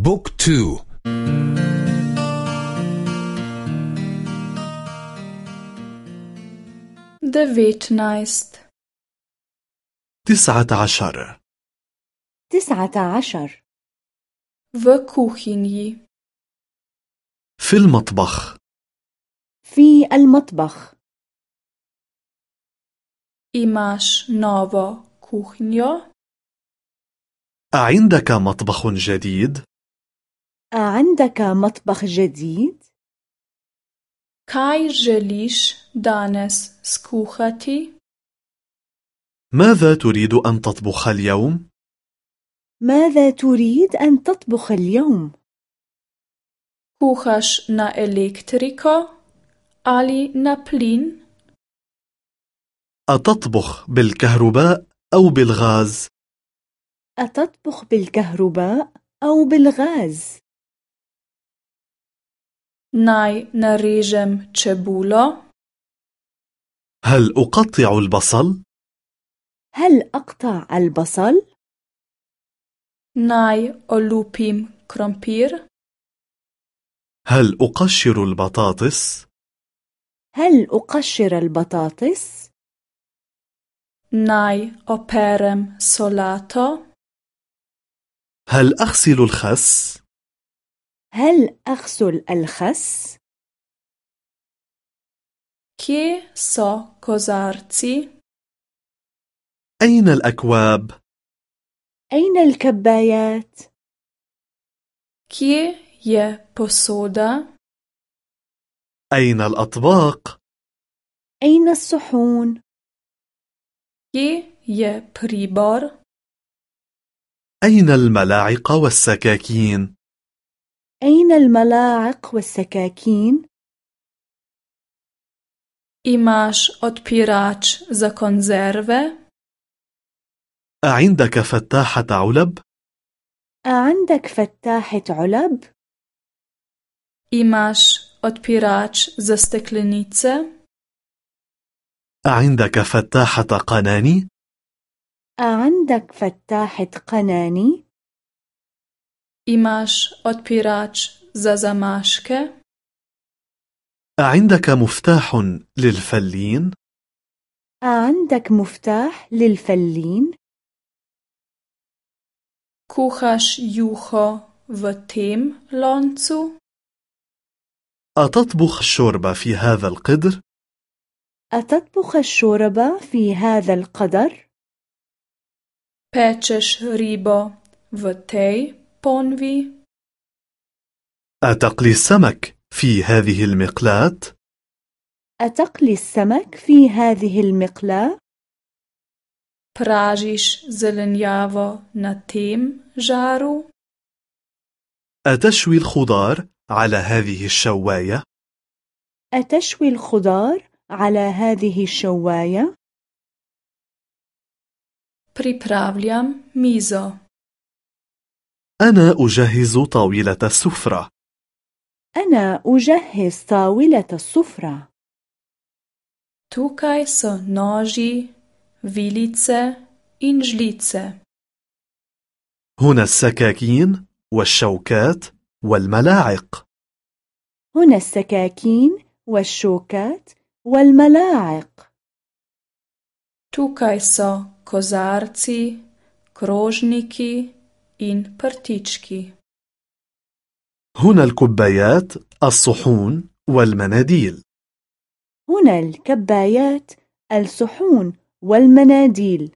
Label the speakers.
Speaker 1: بوك تو.
Speaker 2: تسعة عشر.
Speaker 3: تسعة عشر.
Speaker 2: في المطبخ.
Speaker 3: في المطبخ.
Speaker 4: imaš novo kuhinjo
Speaker 2: أعندك مطبخ جديد؟
Speaker 3: أعندك مطبخ جديد؟
Speaker 4: kaj želiš danes skuhati
Speaker 2: ماذا تريد أن تطبخ اليوم؟
Speaker 3: ماذا تريد أن تطبخ اليوم؟
Speaker 4: kuhaš na elektriko ali na plin
Speaker 2: أتطبخ بالكهرباء أو بالغاز؟
Speaker 3: أتطبخ بالكهرباء أو بالغاز؟
Speaker 4: Naj narežem čebulo
Speaker 2: هل أقطع البصل؟
Speaker 3: هل أقطع البصل؟
Speaker 4: naj olupim krompir
Speaker 2: هل أقشر البطاطس؟
Speaker 3: هل أقشر البطاطس؟
Speaker 4: naj operem solato
Speaker 2: هل أغسل الخس؟
Speaker 3: هل أغسل الخس؟
Speaker 4: kje so kozarci
Speaker 2: أين الأكواب؟
Speaker 3: أين الكبايات؟
Speaker 4: kje je posoda
Speaker 2: أين الأطباق؟
Speaker 3: أين الصحون؟
Speaker 4: kje je pribor
Speaker 2: أين الملاعق والسكاكين؟
Speaker 3: أين الملاعق والسكاكين؟
Speaker 4: imaš odpirač za konzerve
Speaker 2: أعندك فتاحة علب؟
Speaker 3: أعندك فتاحة علب؟
Speaker 4: imaš odpirač za steklenice
Speaker 2: أعندك فتاحة قناني؟
Speaker 3: أعندك فتاحة قناني؟
Speaker 4: Imaš odpirač za zamaške
Speaker 2: أعندك مفتاح للفلين؟
Speaker 3: أعندك مفتاح للفلين؟
Speaker 4: juho v tem loncu
Speaker 2: أتطبخ الشوربة في هذا القدر؟
Speaker 3: أتطبخ الشوربة في هذا القدر؟
Speaker 4: ribo v tej ponvi
Speaker 2: أتقلي السمك في هذه المقلاة؟
Speaker 3: أتقلي السمك في هذه المقلاة؟
Speaker 4: pražiš zelenjavo na tem žaru
Speaker 2: أتشوي الخضار على هذه الشواية؟
Speaker 3: أتشوي الخضار على هذه الشواية؟
Speaker 4: pripravljam mizo
Speaker 2: أنا أجهز طاولة السفرة.
Speaker 3: أنا أجهز طاولة السفرة.
Speaker 4: Tukaj so noži vilice in žlice.
Speaker 2: هنا السكاكين والشوكات والملاعق.
Speaker 3: هنا السكاكين والشوكات والملاعق.
Speaker 4: Tukaj so kozarci krožniki in prtički
Speaker 2: هنا الكبايات الصحون والمناديل.
Speaker 3: هنا الكبايات الصحون والمناديل.